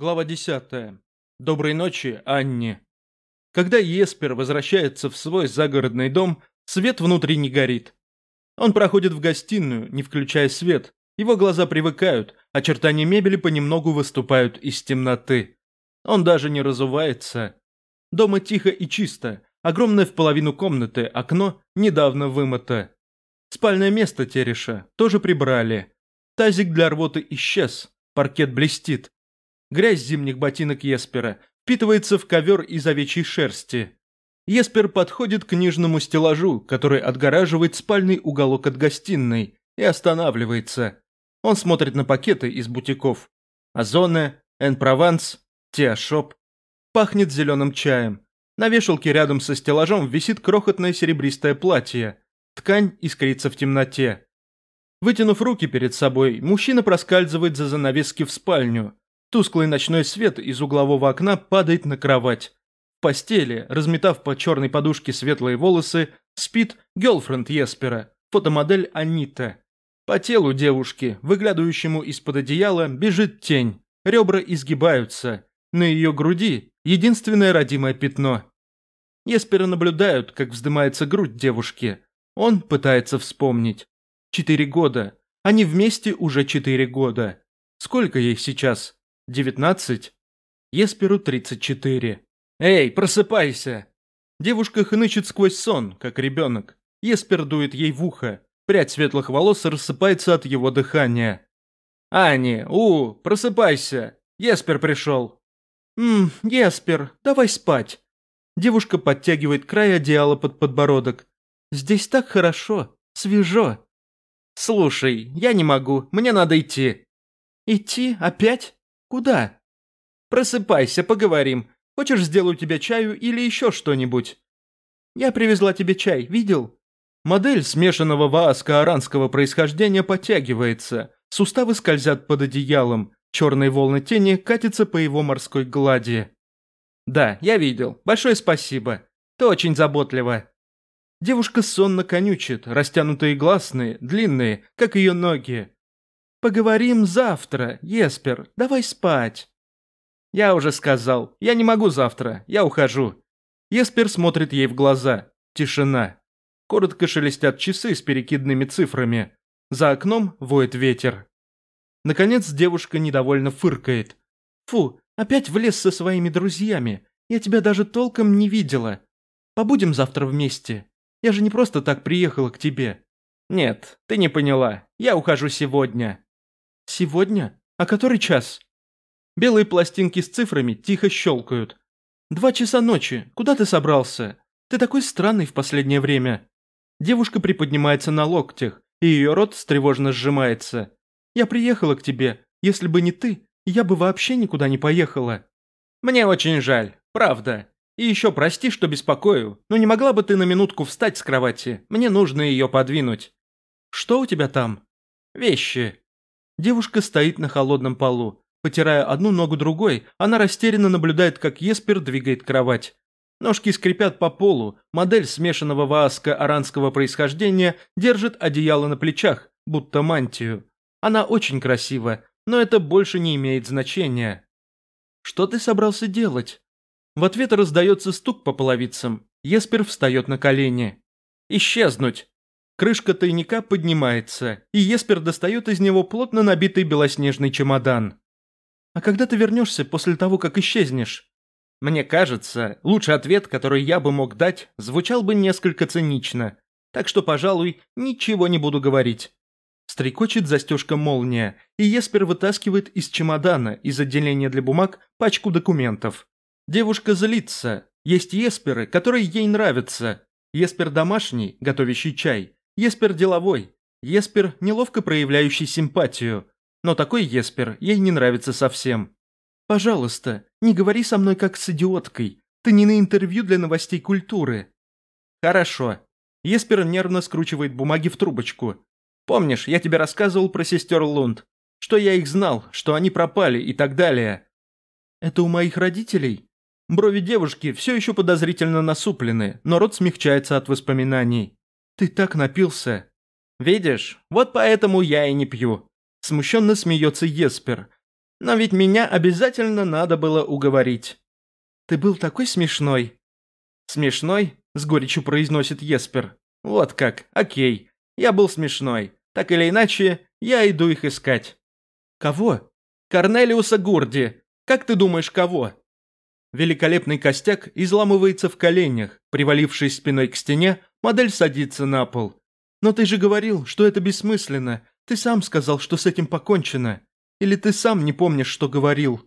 Глава 10. Доброй ночи, Анни. Когда Еспер возвращается в свой загородный дом, свет внутри не горит. Он проходит в гостиную, не включая свет. Его глаза привыкают, очертания мебели понемногу выступают из темноты. Он даже не разувается. Дома тихо и чисто. Огромное в половину комнаты окно недавно вымыто. Спальное место Тереша тоже прибрали. Тазик для рвоты исчез, паркет блестит. Грязь зимних ботинок Еспера впитывается в ковер из овечьей шерсти. Еспер подходит к книжному стеллажу, который отгораживает спальный уголок от гостиной, и останавливается. Он смотрит на пакеты из бутиков. Озоне, Эн Прованс, Теошоп. Пахнет зеленым чаем. На вешалке рядом со стеллажом висит крохотное серебристое платье. Ткань искрится в темноте. Вытянув руки перед собой, мужчина проскальзывает за занавески в спальню. Тусклый ночной свет из углового окна падает на кровать. В постели, разметав по черной подушке светлые волосы, спит гелфренд Еспера, фотомодель Анита. По телу девушки, выглядывающему из-под одеяла, бежит тень. Ребра изгибаются. На ее груди единственное родимое пятно. Еспера наблюдают, как вздымается грудь девушки. Он пытается вспомнить. Четыре года. Они вместе уже четыре года. Сколько ей сейчас? Девятнадцать? Есперу тридцать четыре. «Эй, просыпайся!» Девушка хнычет сквозь сон, как ребенок. Еспер дует ей в ухо. Прядь светлых волос рассыпается от его дыхания. «Ани, у, просыпайся! Еспер пришел!» «Ммм, Еспер, давай спать!» Девушка подтягивает край одеяла под подбородок. «Здесь так хорошо, свежо!» «Слушай, я не могу, мне надо идти!» «Идти? Опять?» «Куда?» «Просыпайся, поговорим. Хочешь, сделаю тебе чаю или еще что-нибудь?» «Я привезла тебе чай, видел?» Модель смешанного вааска-аранского происхождения подтягивается, суставы скользят под одеялом, черные волны тени катятся по его морской глади. «Да, я видел. Большое спасибо. Ты очень заботлива». Девушка сонно конючит, растянутые гласные, длинные, как ее ноги. «Поговорим завтра, Еспер, давай спать». «Я уже сказал, я не могу завтра, я ухожу». Еспер смотрит ей в глаза. Тишина. Коротко шелестят часы с перекидными цифрами. За окном воет ветер. Наконец девушка недовольно фыркает. «Фу, опять влез со своими друзьями. Я тебя даже толком не видела. Побудем завтра вместе. Я же не просто так приехала к тебе». «Нет, ты не поняла. Я ухожу сегодня». «Сегодня? А который час?» Белые пластинки с цифрами тихо щелкают. «Два часа ночи. Куда ты собрался? Ты такой странный в последнее время». Девушка приподнимается на локтях, и ее рот встревоженно сжимается. «Я приехала к тебе. Если бы не ты, я бы вообще никуда не поехала». «Мне очень жаль. Правда. И еще прости, что беспокою, но не могла бы ты на минутку встать с кровати? Мне нужно ее подвинуть». «Что у тебя там?» «Вещи. Девушка стоит на холодном полу. Потирая одну ногу другой, она растерянно наблюдает, как Еспер двигает кровать. Ножки скрипят по полу, модель смешанного вааска-аранского происхождения держит одеяло на плечах, будто мантию. Она очень красива, но это больше не имеет значения. «Что ты собрался делать?» В ответ раздается стук по половицам. Еспер встает на колени. «Исчезнуть!» Крышка тайника поднимается, и Еспер достает из него плотно набитый белоснежный чемодан. «А когда ты вернешься после того, как исчезнешь?» Мне кажется, лучший ответ, который я бы мог дать, звучал бы несколько цинично. Так что, пожалуй, ничего не буду говорить. Стрекочет застежка молния, и Еспер вытаскивает из чемодана, из отделения для бумаг, пачку документов. Девушка злится. Есть Есперы, которые ей нравятся. Еспер домашний, готовящий чай. Еспер деловой. Еспер, неловко проявляющий симпатию. Но такой Еспер ей не нравится совсем. «Пожалуйста, не говори со мной как с идиоткой. Ты не на интервью для новостей культуры». «Хорошо». Еспер нервно скручивает бумаги в трубочку. «Помнишь, я тебе рассказывал про сестер Лунд? Что я их знал, что они пропали и так далее». «Это у моих родителей?» Брови девушки все еще подозрительно насуплены, но рот смягчается от воспоминаний. «Ты так напился!» «Видишь, вот поэтому я и не пью!» Смущенно смеется Еспер. Но ведь меня обязательно надо было уговорить. Ты был такой смешной. Смешной? С горечью произносит Еспер. Вот как, окей. Я был смешной. Так или иначе, я иду их искать. Кого? Корнелиуса Гурди. Как ты думаешь, кого? Великолепный костяк изламывается в коленях. Привалившись спиной к стене, модель садится на пол. «Но ты же говорил, что это бессмысленно. Ты сам сказал, что с этим покончено. Или ты сам не помнишь, что говорил?»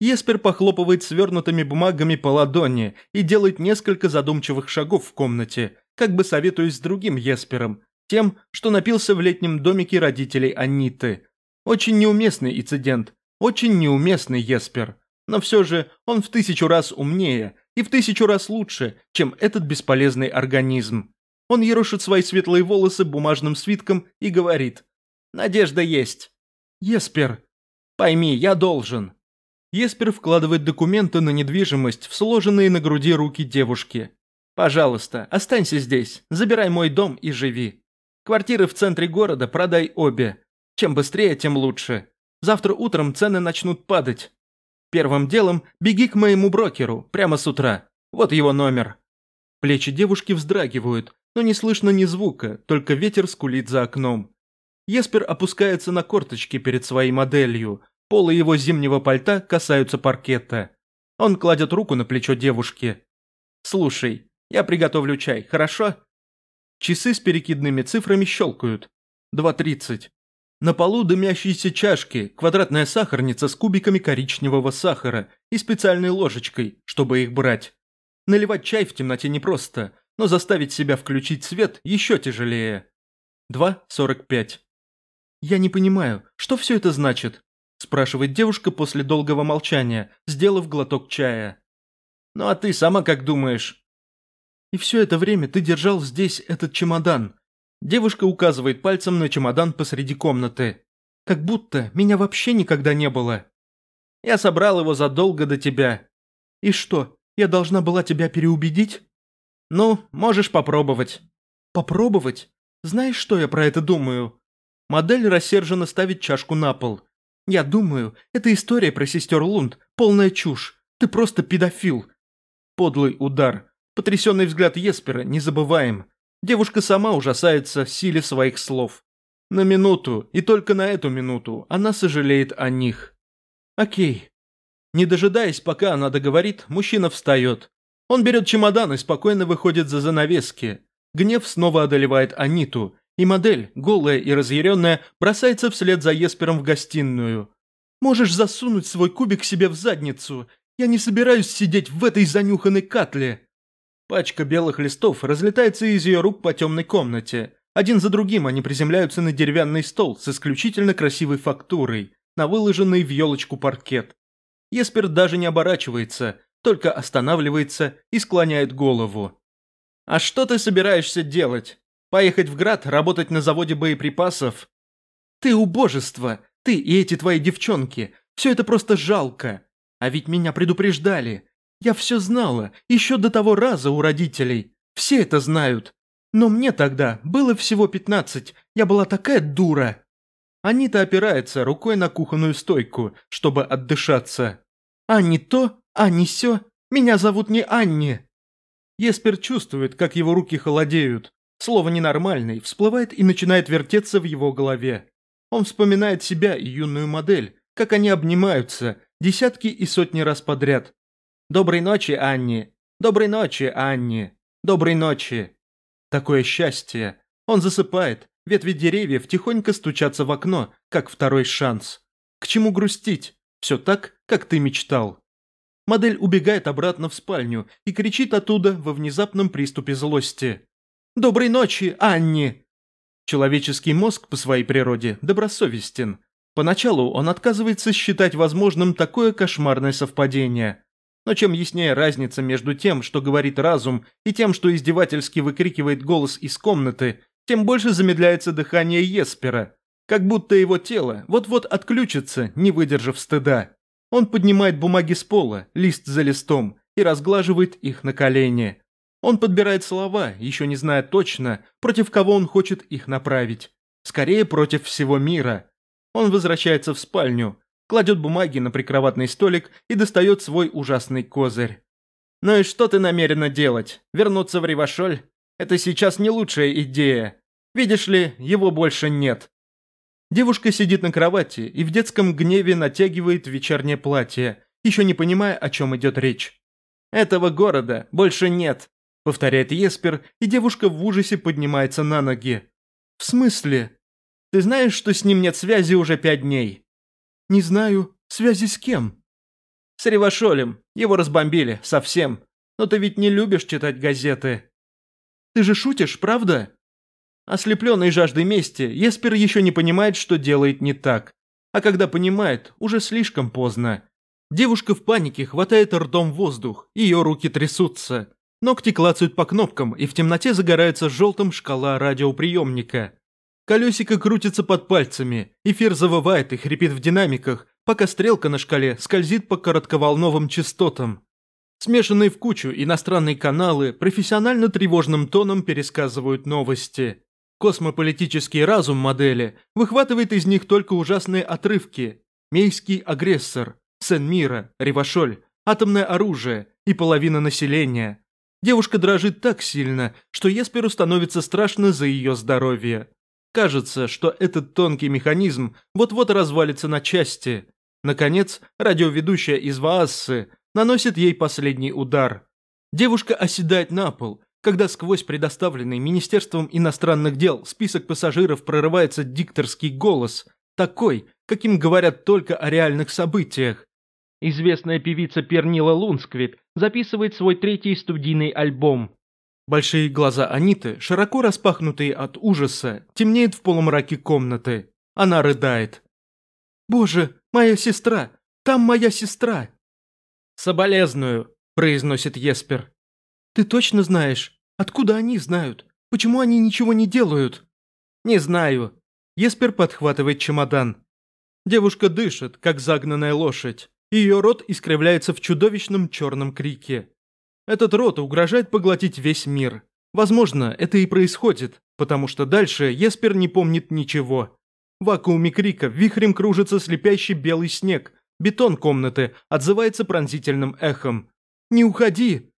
Еспер похлопывает свернутыми бумагами по ладони и делает несколько задумчивых шагов в комнате, как бы советуясь с другим Еспером, тем, что напился в летнем домике родителей Аниты. Очень неуместный инцидент, очень неуместный Еспер. Но все же он в тысячу раз умнее и в тысячу раз лучше, чем этот бесполезный организм. Он ерошит свои светлые волосы бумажным свитком и говорит «Надежда есть». «Еспер, пойми, я должен». Еспер вкладывает документы на недвижимость в сложенные на груди руки девушки. «Пожалуйста, останься здесь, забирай мой дом и живи. Квартиры в центре города продай обе. Чем быстрее, тем лучше. Завтра утром цены начнут падать. Первым делом беги к моему брокеру, прямо с утра. Вот его номер». Плечи девушки вздрагивают, но не слышно ни звука, только ветер скулит за окном. Еспер опускается на корточки перед своей моделью. Полы его зимнего пальта касаются паркета. Он кладет руку на плечо девушки. «Слушай, я приготовлю чай, хорошо?» Часы с перекидными цифрами щелкают. 2.30. На полу дымящиеся чашки, квадратная сахарница с кубиками коричневого сахара и специальной ложечкой, чтобы их брать. Наливать чай в темноте непросто, но заставить себя включить свет еще тяжелее. 2.45. «Я не понимаю, что все это значит?» спрашивает девушка после долгого молчания, сделав глоток чая. «Ну а ты сама как думаешь?» «И все это время ты держал здесь этот чемодан». Девушка указывает пальцем на чемодан посреди комнаты. «Как будто меня вообще никогда не было». «Я собрал его задолго до тебя». «И что, я должна была тебя переубедить?» «Ну, можешь попробовать». «Попробовать? Знаешь, что я про это думаю?» Модель рассерженно ставит чашку на пол. «Я думаю, эта история про сестер Лунд – полная чушь. Ты просто педофил». Подлый удар. Потрясенный взгляд Еспера, не забываем. Девушка сама ужасается силе своих слов. На минуту, и только на эту минуту, она сожалеет о них. Окей. Не дожидаясь, пока она договорит, мужчина встает. Он берет чемодан и спокойно выходит за занавески. Гнев снова одолевает Аниту, и модель, голая и разъяренная, бросается вслед за Еспером в гостиную. «Можешь засунуть свой кубик себе в задницу. Я не собираюсь сидеть в этой занюханной катле». Пачка белых листов разлетается из ее рук по темной комнате. Один за другим они приземляются на деревянный стол с исключительно красивой фактурой, на выложенный в елочку паркет. Еспер даже не оборачивается, только останавливается и склоняет голову. «А что ты собираешься делать? Поехать в Град, работать на заводе боеприпасов? Ты убожество, ты и эти твои девчонки, все это просто жалко. А ведь меня предупреждали. Я все знала, еще до того раза у родителей. Все это знают. Но мне тогда было всего пятнадцать, я была такая дура». Анита опирается рукой на кухонную стойку, чтобы отдышаться. «А не то, а не сё, меня зовут не Анни». Еспер чувствует, как его руки холодеют. Слово «ненормальный» всплывает и начинает вертеться в его голове. Он вспоминает себя и юную модель, как они обнимаются, десятки и сотни раз подряд. «Доброй ночи, Анни! Доброй ночи, Анни! Доброй ночи!» Такое счастье! Он засыпает, ветви деревьев тихонько стучатся в окно, как второй шанс. К чему грустить? Все так, как ты мечтал. Модель убегает обратно в спальню и кричит оттуда во внезапном приступе злости. «Доброй ночи, Анни!» Человеческий мозг по своей природе добросовестен. Поначалу он отказывается считать возможным такое кошмарное совпадение. Но чем яснее разница между тем, что говорит разум, и тем, что издевательски выкрикивает голос из комнаты, тем больше замедляется дыхание Еспера, как будто его тело вот-вот отключится, не выдержав стыда. Он поднимает бумаги с пола, лист за листом, и разглаживает их на колени. Он подбирает слова, еще не зная точно, против кого он хочет их направить. Скорее, против всего мира. Он возвращается в спальню. Кладет бумаги на прикроватный столик и достает свой ужасный козырь. «Ну и что ты намерена делать? Вернуться в Ривашоль? Это сейчас не лучшая идея. Видишь ли, его больше нет». Девушка сидит на кровати и в детском гневе натягивает вечернее платье, еще не понимая, о чем идет речь. «Этого города больше нет», — повторяет Еспер, и девушка в ужасе поднимается на ноги. «В смысле? Ты знаешь, что с ним нет связи уже пять дней?» «Не знаю. Связи с кем?» «С Ревашолем. Его разбомбили. Совсем. Но ты ведь не любишь читать газеты». «Ты же шутишь, правда?» Ослепленный жаждой мести, Еспер еще не понимает, что делает не так. А когда понимает, уже слишком поздно. Девушка в панике хватает ртом воздух, ее руки трясутся. Ногти клацают по кнопкам, и в темноте загорается желтым шкала радиоприемника. Колесико крутится под пальцами, эфир завывает и хрипит в динамиках, пока стрелка на шкале скользит по коротковолновым частотам. Смешанные в кучу иностранные каналы профессионально тревожным тоном пересказывают новости. Космополитический разум модели выхватывает из них только ужасные отрывки. Мейский агрессор, Сен-Мира, Ревашоль, атомное оружие и половина населения. Девушка дрожит так сильно, что Есперу становится страшно за ее здоровье. Кажется, что этот тонкий механизм вот-вот развалится на части. Наконец, радиоведущая из Ваассы наносит ей последний удар. Девушка оседает на пол, когда сквозь предоставленный Министерством иностранных дел список пассажиров прорывается дикторский голос, такой, каким говорят только о реальных событиях. Известная певица Пернила Лунсквит записывает свой третий студийный альбом. Большие глаза Аниты, широко распахнутые от ужаса, темнеют в полумраке комнаты. Она рыдает. «Боже, моя сестра! Там моя сестра!» «Соболезную», – произносит Еспер. «Ты точно знаешь? Откуда они знают? Почему они ничего не делают?» «Не знаю». Еспер подхватывает чемодан. Девушка дышит, как загнанная лошадь. Ее рот искривляется в чудовищном черном крике. Этот рот угрожает поглотить весь мир. Возможно, это и происходит, потому что дальше Еспер не помнит ничего. В вакууме крика вихрем кружится слепящий белый снег. Бетон комнаты отзывается пронзительным эхом. «Не уходи!»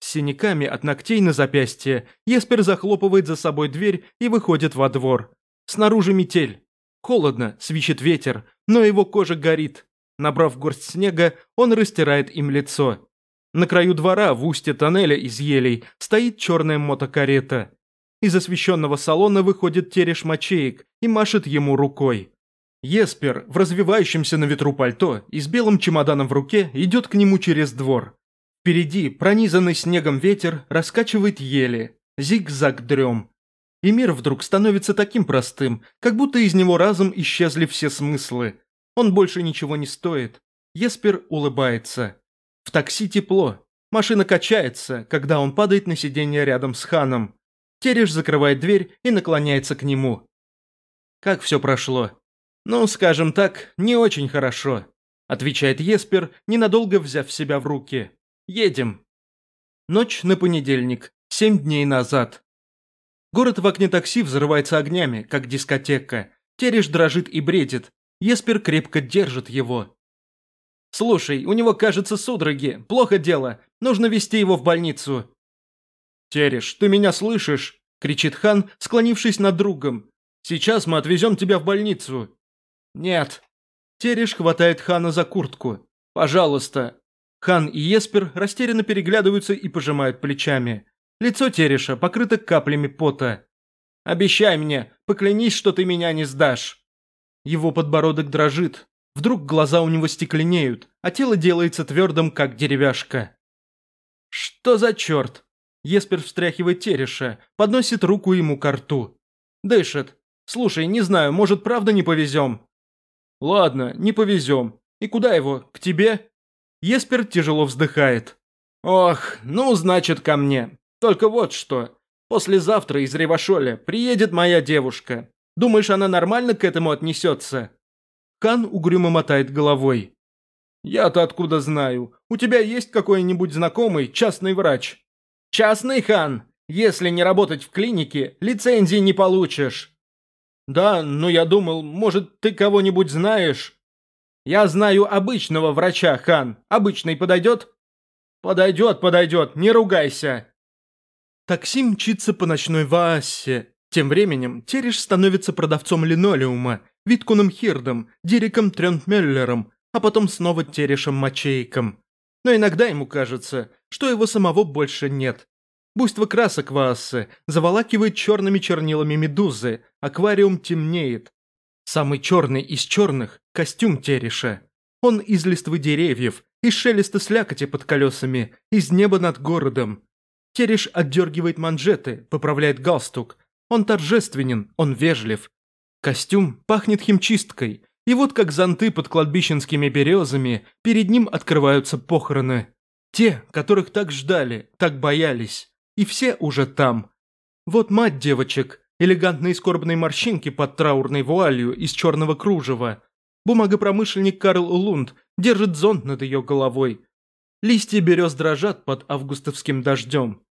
С синяками от ногтей на запястье Еспер захлопывает за собой дверь и выходит во двор. Снаружи метель. Холодно, свищет ветер, но его кожа горит. Набрав горсть снега, он растирает им лицо. На краю двора, в устье тоннеля из елей, стоит черная мотокарета. Из освещенного салона выходит тереш мочеек и машет ему рукой. Еспер, в развивающемся на ветру пальто и с белым чемоданом в руке, идет к нему через двор. Впереди, пронизанный снегом ветер, раскачивает ели, зиг-заг дрем. И мир вдруг становится таким простым, как будто из него разом исчезли все смыслы. Он больше ничего не стоит. Еспер улыбается. В такси тепло. Машина качается, когда он падает на сиденье рядом с Ханом. Тереш закрывает дверь и наклоняется к нему. Как все прошло? Ну, скажем так, не очень хорошо, отвечает Еспер, ненадолго взяв себя в руки. Едем. Ночь на понедельник, семь дней назад. Город в окне такси взрывается огнями, как дискотека. Тереш дрожит и бредит. Еспер крепко держит его. «Слушай, у него, кажется, судороги. Плохо дело. Нужно везти его в больницу». «Тереш, ты меня слышишь?» – кричит Хан, склонившись над другом. «Сейчас мы отвезем тебя в больницу». «Нет». Тереш хватает Хана за куртку. «Пожалуйста». Хан и Еспер растерянно переглядываются и пожимают плечами. Лицо Тереша покрыто каплями пота. «Обещай мне, поклянись, что ты меня не сдашь». Его подбородок дрожит, Вдруг глаза у него стекленеют, а тело делается твердым, как деревяшка. «Что за черт?» Еспер встряхивает Тереша, подносит руку ему к рту. Дышит. «Слушай, не знаю, может, правда не повезем?» «Ладно, не повезем. И куда его? К тебе?» Еспер тяжело вздыхает. «Ох, ну, значит, ко мне. Только вот что. Послезавтра из Ревашоля приедет моя девушка. Думаешь, она нормально к этому отнесется?» Кан угрюмо мотает головой. «Я-то откуда знаю? У тебя есть какой-нибудь знакомый частный врач?» «Частный, Хан? Если не работать в клинике, лицензии не получишь». «Да, но я думал, может, ты кого-нибудь знаешь?» Я знаю обычного врача, хан. Обычный подойдет?» «Подойдет, подойдет, не ругайся!» Такси мчится по ночной Ваасе. Тем временем Тереш становится продавцом линолеума, Виткуном Хирдом, Дириком Трентмеллером, а потом снова Терешем Мачейком. Но иногда ему кажется, что его самого больше нет. Буйство красок Ваассы заволакивает черными чернилами медузы, аквариум темнеет. Самый черный из черных – костюм Тереша. Он из листвы деревьев, из шелеста слякоти под колесами, из неба над городом. Тереш отдергивает манжеты, поправляет галстук. Он торжественен, он вежлив. Костюм пахнет химчисткой, и вот как зонты под кладбищенскими березами, перед ним открываются похороны. Те, которых так ждали, так боялись. И все уже там. Вот мать девочек, элегантные скорбные морщинки под траурной вуалью из черного кружева. Бумагопромышленник Карл Лунд держит зонт над ее головой. Листья берез дрожат под августовским дождем.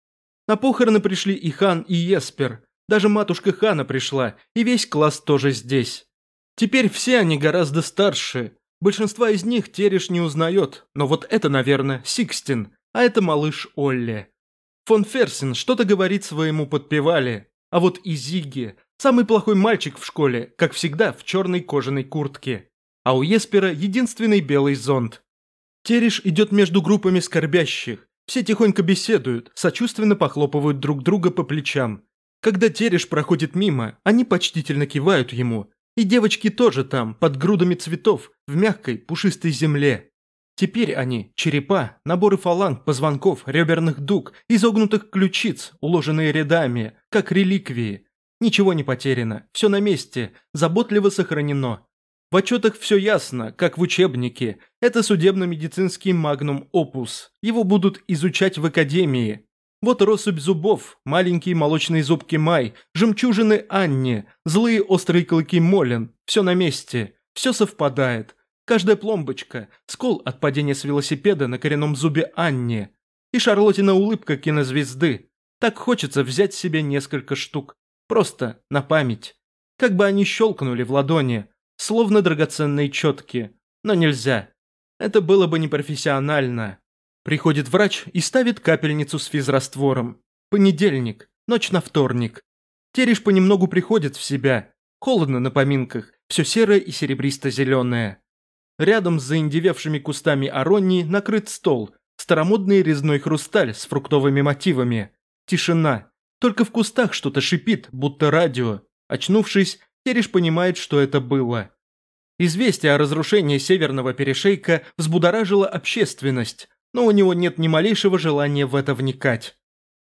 На похороны пришли и Хан, и Еспер. Даже матушка Хана пришла, и весь класс тоже здесь. Теперь все они гораздо старше. Большинства из них Тереш не узнает, но вот это, наверное, Сикстин, а это малыш Олли. Фон Ферсен что-то говорит своему подпевали, а вот и Зиги, самый плохой мальчик в школе, как всегда, в черной кожаной куртке. А у Еспера единственный белый зонт. Тереш идет между группами скорбящих. Все тихонько беседуют, сочувственно похлопывают друг друга по плечам. Когда Тереш проходит мимо, они почтительно кивают ему. И девочки тоже там, под грудами цветов, в мягкой, пушистой земле. Теперь они – черепа, наборы фаланг, позвонков, реберных дуг, изогнутых ключиц, уложенные рядами, как реликвии. Ничего не потеряно, все на месте, заботливо сохранено. В отчетах все ясно, как в учебнике. Это судебно-медицинский магнум опус. Его будут изучать в академии. Вот россыпь зубов, маленькие молочные зубки Май, жемчужины Анни, злые острые клыки Молин. Все на месте, все совпадает. Каждая пломбочка, скол от падения с велосипеда на коренном зубе Анни. И Шарлотина улыбка кинозвезды. Так хочется взять себе несколько штук. Просто на память. Как бы они щелкнули в ладони, словно драгоценные четки. Но нельзя. Это было бы непрофессионально. Приходит врач и ставит капельницу с физраствором. Понедельник, ночь на вторник. Тереш понемногу приходит в себя. Холодно на поминках, все серое и серебристо-зеленое. Рядом с заиндевевшими кустами аронии накрыт стол, старомодный резной хрусталь с фруктовыми мотивами. Тишина. Только в кустах что-то шипит, будто радио. Очнувшись, Тереш понимает, что это было. Известие о разрушении северного перешейка взбудоражило общественность, но у него нет ни малейшего желания в это вникать.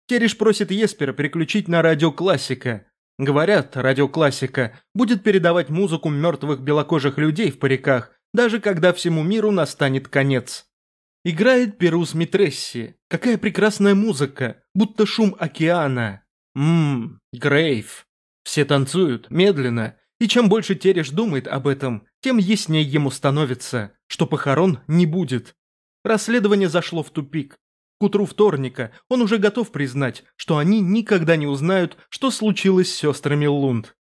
Тереш просит Еспера переключить на радиоклассика. Говорят, радиоклассика будет передавать музыку мертвых белокожих людей в париках, даже когда всему миру настанет конец. Играет Перус Митресси. Какая прекрасная музыка, будто шум океана. Ммм, Грейв. Все танцуют, медленно, и чем больше Тереш думает об этом, тем яснее ему становится, что похорон не будет. Расследование зашло в тупик. К утру вторника он уже готов признать, что они никогда не узнают, что случилось с сестрами Лунд.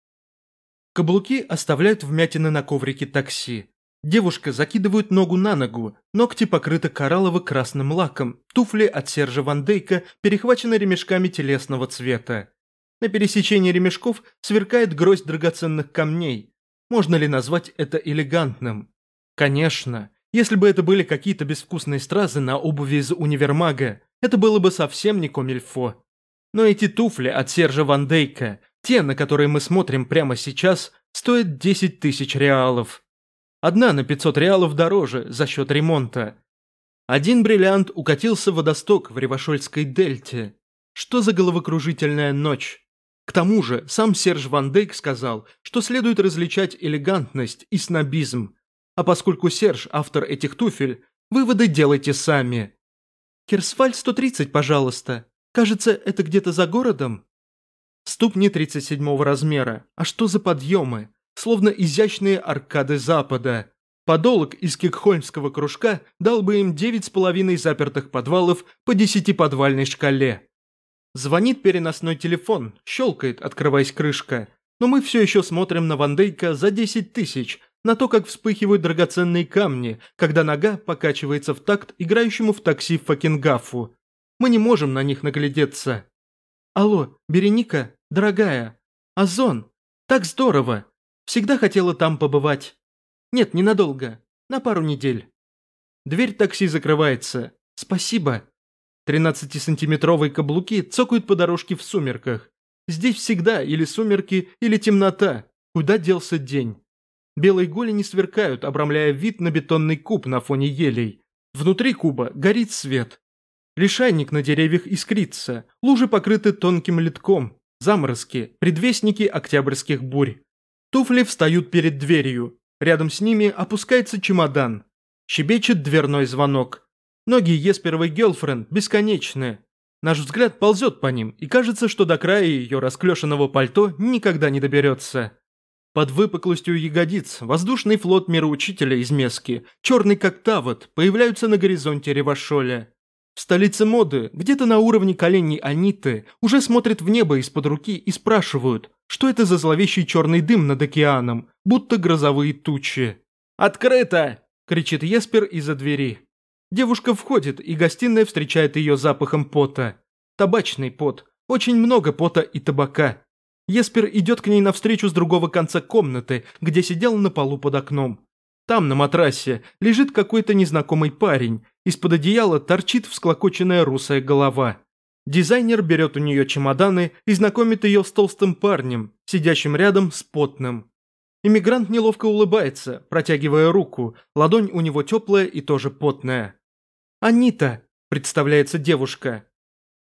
Каблуки оставляют вмятины на коврике такси. Девушка закидывает ногу на ногу, ногти покрыты кораллово-красным лаком, туфли от Сержа Ван Дейка перехвачены ремешками телесного цвета. На пересечении ремешков сверкает гроздь драгоценных камней. Можно ли назвать это элегантным? Конечно. Если бы это были какие-то безвкусные стразы на обуви из универмага, это было бы совсем не комильфо. Но эти туфли от Сержа Ван Дейка, те, на которые мы смотрим прямо сейчас, стоят 10 тысяч реалов. Одна на 500 реалов дороже за счет ремонта. Один бриллиант укатился в водосток в Ревашольской дельте. Что за головокружительная ночь? К тому же, сам Серж Ван Дейк сказал, что следует различать элегантность и снобизм. А поскольку Серж – автор этих туфель, выводы делайте сами. «Кирсфаль 130, пожалуйста. Кажется, это где-то за городом?» Ступни 37 размера. А что за подъемы? словно изящные аркады Запада. Подолок из кикхольмского кружка дал бы им девять с половиной запертых подвалов по десятиподвальной шкале. Звонит переносной телефон, щелкает, открываясь крышка. Но мы все еще смотрим на Вандейка за 10 тысяч, на то, как вспыхивают драгоценные камни, когда нога покачивается в такт играющему в такси Факингафу. Мы не можем на них наглядеться. Алло, Береника, дорогая. Озон, так здорово. Всегда хотела там побывать. Нет, ненадолго. На пару недель. Дверь такси закрывается. Спасибо. 13-сантиметровые каблуки цокают по дорожке в сумерках. Здесь всегда или сумерки, или темнота. Куда делся день? Белые голени сверкают, обрамляя вид на бетонный куб на фоне елей. Внутри куба горит свет. Лишайник на деревьях искрится, лужи покрыты тонким литком, заморозки, предвестники октябрьских бурь. Туфли встают перед дверью, рядом с ними опускается чемодан. Щебечет дверной звонок. Ноги Есперовой Гелфренд бесконечны. Наш взгляд ползет по ним, и кажется, что до края ее расклешенного пальто никогда не доберется. Под выпуклостью ягодиц воздушный флот мироучителя из Мески, черный как Тавот, появляются на горизонте Ревашоля. В столице моды, где-то на уровне коленей Аниты, уже смотрят в небо из-под руки и спрашивают, что это за зловещий черный дым над океаном, будто грозовые тучи. «Открыто!» – кричит Еспер из-за двери. Девушка входит, и гостиная встречает ее запахом пота. Табачный пот, очень много пота и табака. Еспер идет к ней навстречу с другого конца комнаты, где сидел на полу под окном. Там, на матрасе, лежит какой-то незнакомый парень. Из-под одеяла торчит всклокоченная русая голова. Дизайнер берет у нее чемоданы и знакомит ее с толстым парнем, сидящим рядом с потным. Иммигрант неловко улыбается, протягивая руку, ладонь у него теплая и тоже потная. «Анита», – представляется девушка.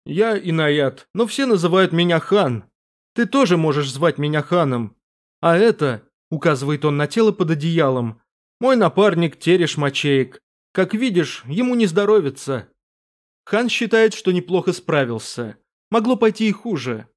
«Я Инаят, но все называют меня Хан. Ты тоже можешь звать меня Ханом. А это, – указывает он на тело под одеялом, мой напарник Тереш Мачеек. Как видишь, ему не здоровится. Хан считает, что неплохо справился. Могло пойти и хуже.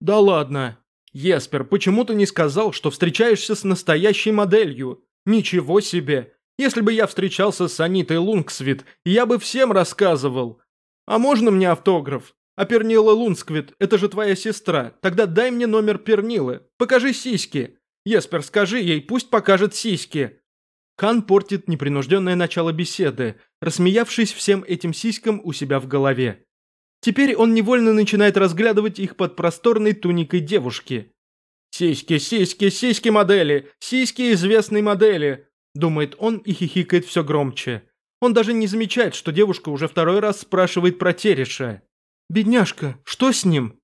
Да ладно. Еспер, почему ты не сказал, что встречаешься с настоящей моделью? Ничего себе. Если бы я встречался с Анитой Лунгсвит, я бы всем рассказывал. А можно мне автограф? А Пернила Лунсквит, это же твоя сестра. Тогда дай мне номер Пернилы. Покажи сиськи. Еспер, скажи ей, пусть покажет сиськи. Хан портит непринужденное начало беседы, рассмеявшись всем этим сиськам у себя в голове. Теперь он невольно начинает разглядывать их под просторной туникой девушки. «Сиськи, сиськи, сиськи модели! Сиськи известной модели!» Думает он и хихикает все громче. Он даже не замечает, что девушка уже второй раз спрашивает про Тереша. «Бедняжка, что с ним?»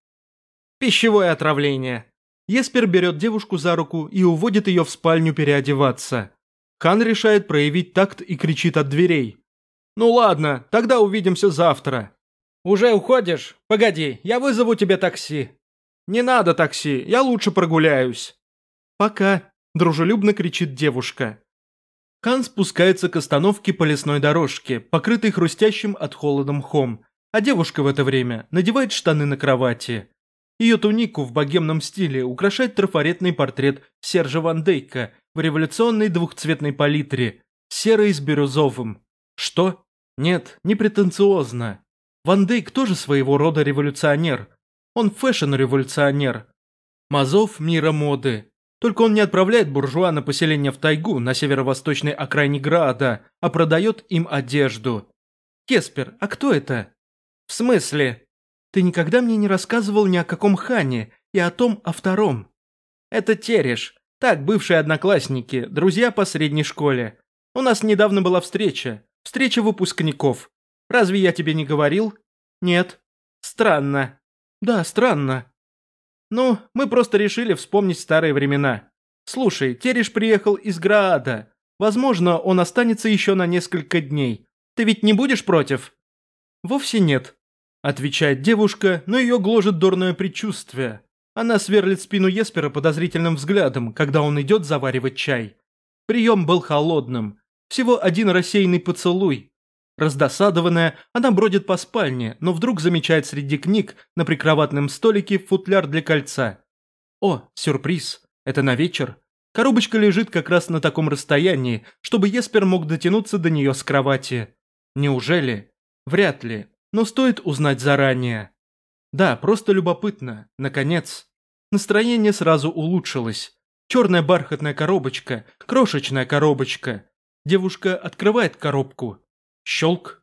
«Пищевое отравление». Еспер берет девушку за руку и уводит ее в спальню переодеваться. Хан решает проявить такт и кричит от дверей. «Ну ладно, тогда увидимся завтра». «Уже уходишь? Погоди, я вызову тебе такси». «Не надо такси, я лучше прогуляюсь». «Пока», – дружелюбно кричит девушка. Хан спускается к остановке по лесной дорожке, покрытой хрустящим от холода мхом, а девушка в это время надевает штаны на кровати. Ее тунику в богемном стиле украшает трафаретный портрет Сержа Ван Дейка в революционной двухцветной палитре, серой с бирюзовым. Что? Нет, не претенциозно. Ван Дейк тоже своего рода революционер. Он фэшн-революционер. Мазов мира моды. Только он не отправляет буржуа на поселение в тайгу на северо-восточной окраине Града, а продает им одежду. Кеспер, а кто это? В смысле? Ты никогда мне не рассказывал ни о каком хане и о том о втором. Это Тереш, так, бывшие одноклассники, друзья по средней школе. У нас недавно была встреча. Встреча выпускников. Разве я тебе не говорил? Нет. Странно. Да, странно. Ну, мы просто решили вспомнить старые времена. Слушай, Тереш приехал из Граада. Возможно, он останется еще на несколько дней. Ты ведь не будешь против? Вовсе нет. Отвечает девушка, но ее гложет дурное предчувствие. Она сверлит спину Еспера подозрительным взглядом, когда он идет заваривать чай. Прием был холодным. Всего один рассеянный поцелуй. Раздосадованная, она бродит по спальне, но вдруг замечает среди книг на прикроватном столике футляр для кольца. О, сюрприз. Это на вечер. Коробочка лежит как раз на таком расстоянии, чтобы Еспер мог дотянуться до нее с кровати. Неужели? Вряд ли. Но стоит узнать заранее. Да, просто любопытно. Наконец. Настроение сразу улучшилось. Черная бархатная коробочка, крошечная коробочка. Девушка открывает коробку. Щелк.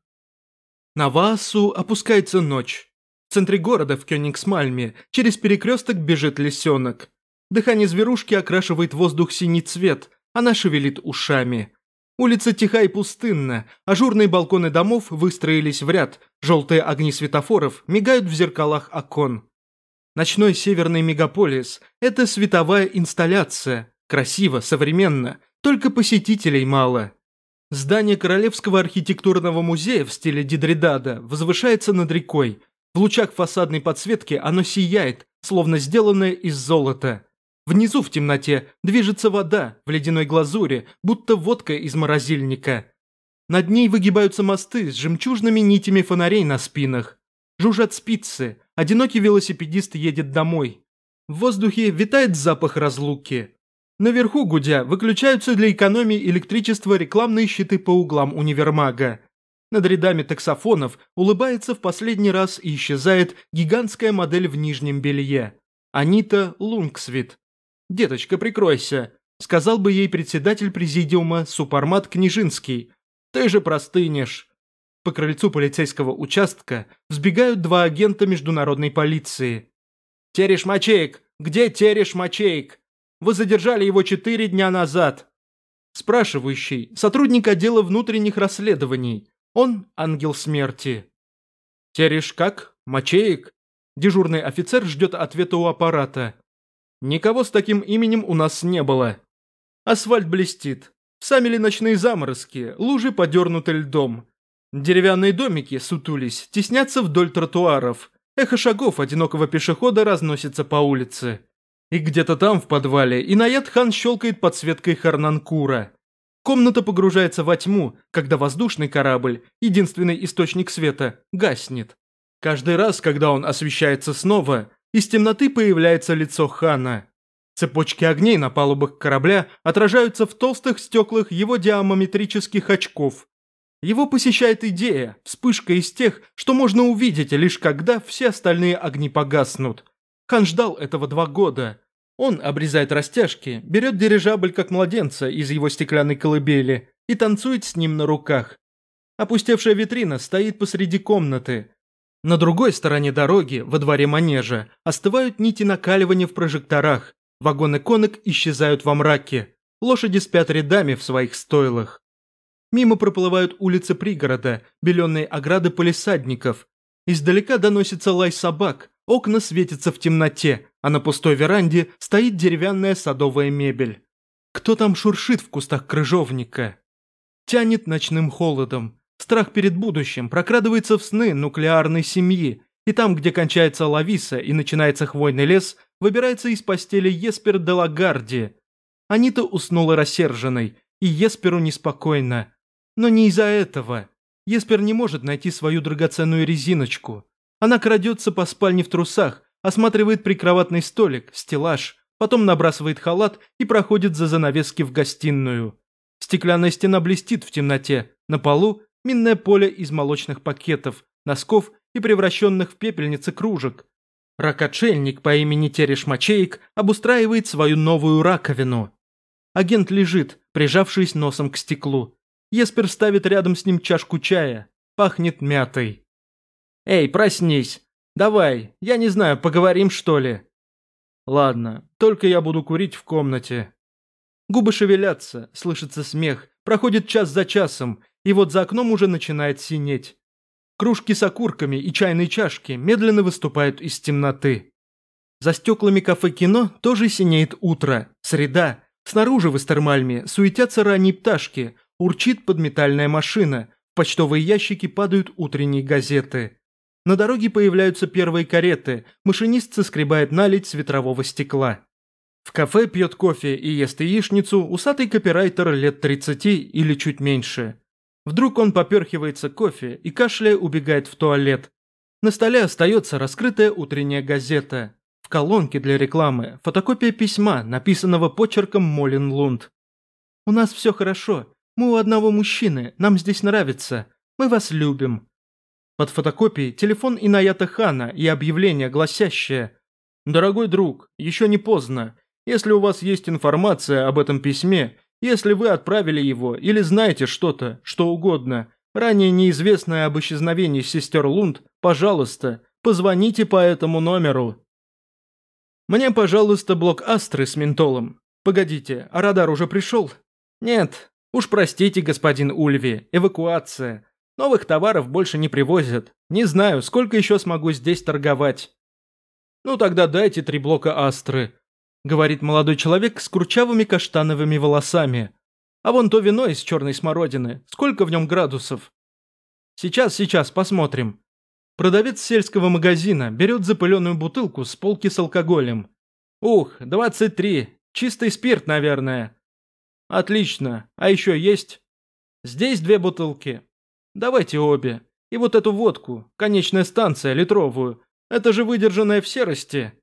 На Ваасу опускается ночь. В центре города, в Кёнигсмальме, через перекресток бежит лисенок. Дыхание зверушки окрашивает воздух синий цвет, она шевелит ушами. Улица тиха и пустынна, ажурные балконы домов выстроились в ряд, желтые огни светофоров мигают в зеркалах окон. Ночной северный мегаполис – это световая инсталляция, красиво, современно, только посетителей мало. Здание Королевского архитектурного музея в стиле Дидридада возвышается над рекой. В лучах фасадной подсветки оно сияет, словно сделанное из золота. Внизу в темноте движется вода в ледяной глазури, будто водка из морозильника. Над ней выгибаются мосты с жемчужными нитями фонарей на спинах. Жужжат спицы, одинокий велосипедист едет домой. В воздухе витает запах разлуки. Наверху, гудя, выключаются для экономии электричества рекламные щиты по углам универмага. Над рядами таксофонов улыбается в последний раз и исчезает гигантская модель в нижнем белье. Анита Лунгсвит. «Деточка, прикройся», – сказал бы ей председатель президиума Супармат Княжинский. «Ты же простынешь». По крыльцу полицейского участка взбегают два агента международной полиции. «Тереш Мачеек! Где Тереш Мачеек? Вы задержали его четыре дня назад!» Спрашивающий – сотрудник отдела внутренних расследований. Он – ангел смерти. «Тереш как? Мачеек?» Дежурный офицер ждет ответа у аппарата. Никого с таким именем у нас не было. Асфальт блестит. Сами ли ночные заморозки, лужи подернуты льдом. Деревянные домики, сутулись, теснятся вдоль тротуаров. Эхо шагов одинокого пешехода разносится по улице. И где-то там, в подвале, Инаят хан щелкает подсветкой Харнанкура. Комната погружается во тьму, когда воздушный корабль, единственный источник света, гаснет. Каждый раз, когда он освещается снова, из темноты появляется лицо хана. Цепочки огней на палубах корабля отражаются в толстых стеклах его диаметрических очков. Его посещает идея, вспышка из тех, что можно увидеть лишь когда все остальные огни погаснут. Хан ждал этого два года. Он обрезает растяжки, берет дирижабль как младенца из его стеклянной колыбели и танцует с ним на руках. Опустевшая витрина стоит посреди комнаты. На другой стороне дороги, во дворе манежа, остывают нити накаливания в прожекторах, вагоны конок исчезают во мраке, лошади спят рядами в своих стойлах. Мимо проплывают улицы пригорода, беленые ограды полисадников. Издалека доносится лай собак, окна светятся в темноте, а на пустой веранде стоит деревянная садовая мебель. Кто там шуршит в кустах крыжовника? Тянет ночным холодом, Страх перед будущим прокрадывается в сны нуклеарной семьи, и там, где кончается Лависа и начинается хвойный лес, выбирается из постели Еспер де Лагарди. Анита уснула рассерженной, и Есперу неспокойно. Но не из-за этого. Еспер не может найти свою драгоценную резиночку. Она крадется по спальне в трусах, осматривает прикроватный столик, стеллаж, потом набрасывает халат и проходит за занавески в гостиную. Стеклянная стена блестит в темноте, на полу минное поле из молочных пакетов, носков и превращенных в пепельницы кружек. Ракотшельник по имени Тереш Мачеек обустраивает свою новую раковину. Агент лежит, прижавшись носом к стеклу. Еспер ставит рядом с ним чашку чая. Пахнет мятой. «Эй, проснись! Давай, я не знаю, поговорим что ли?» «Ладно, только я буду курить в комнате». Губы шевелятся, слышится смех, проходит час за часом, и вот за окном уже начинает синеть. Кружки с окурками и чайные чашки медленно выступают из темноты. За стеклами кафе-кино тоже синеет утро, среда. Снаружи в Эстермальме суетятся ранние пташки, урчит подметальная машина, в почтовые ящики падают утренние газеты. На дороге появляются первые кареты, машинист соскребает налить с ветрового стекла. В кафе пьет кофе и ест яичницу усатый копирайтер лет 30 или чуть меньше. Вдруг он поперхивается кофе и кашляя убегает в туалет. На столе остается раскрытая утренняя газета. В колонке для рекламы фотокопия письма, написанного почерком Молин Лунд. «У нас все хорошо. Мы у одного мужчины. Нам здесь нравится. Мы вас любим». Под фотокопией телефон Инаята Хана и объявление, гласящее «Дорогой друг, еще не поздно. Если у вас есть информация об этом письме, если вы отправили его или знаете что-то, что угодно, ранее неизвестное об исчезновении сестер Лунд, пожалуйста, позвоните по этому номеру. Мне, пожалуйста, блок Астры с ментолом. Погодите, а радар уже пришел? Нет. Уж простите, господин Ульви, эвакуация. Новых товаров больше не привозят. Не знаю, сколько еще смогу здесь торговать. Ну тогда дайте три блока Астры говорит молодой человек с курчавыми каштановыми волосами. А вон то вино из черной смородины. Сколько в нем градусов? Сейчас, сейчас, посмотрим. Продавец сельского магазина берет запыленную бутылку с полки с алкоголем. Ух, 23. Чистый спирт, наверное. Отлично. А еще есть? Здесь две бутылки. Давайте обе. И вот эту водку, конечная станция, литровую. Это же выдержанная в серости.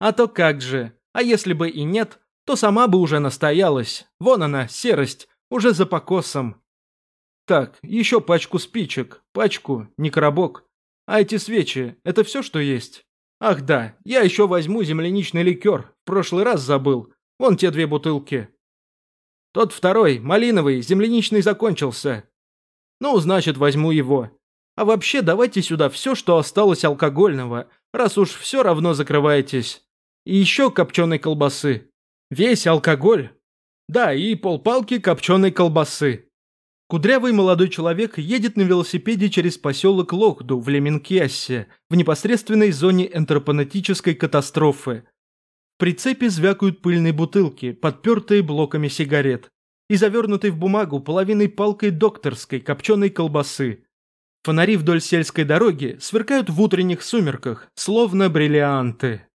А то как же. А если бы и нет, то сама бы уже настоялась. Вон она, серость, уже за покосом. Так, еще пачку спичек, пачку, не коробок. А эти свечи, это все, что есть? Ах да, я еще возьму земляничный ликер, в прошлый раз забыл. Вон те две бутылки. Тот второй, малиновый, земляничный закончился. Ну, значит, возьму его. А вообще, давайте сюда все, что осталось алкогольного, раз уж все равно закрываетесь. И еще копченой колбасы. Весь алкоголь. Да, и полпалки копченой колбасы. Кудрявый молодой человек едет на велосипеде через поселок Лохду в Леменкиасе, в непосредственной зоне энтропонетической катастрофы. В прицепе звякают пыльные бутылки, подпертые блоками сигарет, и завернутые в бумагу половиной палкой докторской копченой колбасы. Фонари вдоль сельской дороги сверкают в утренних сумерках, словно бриллианты.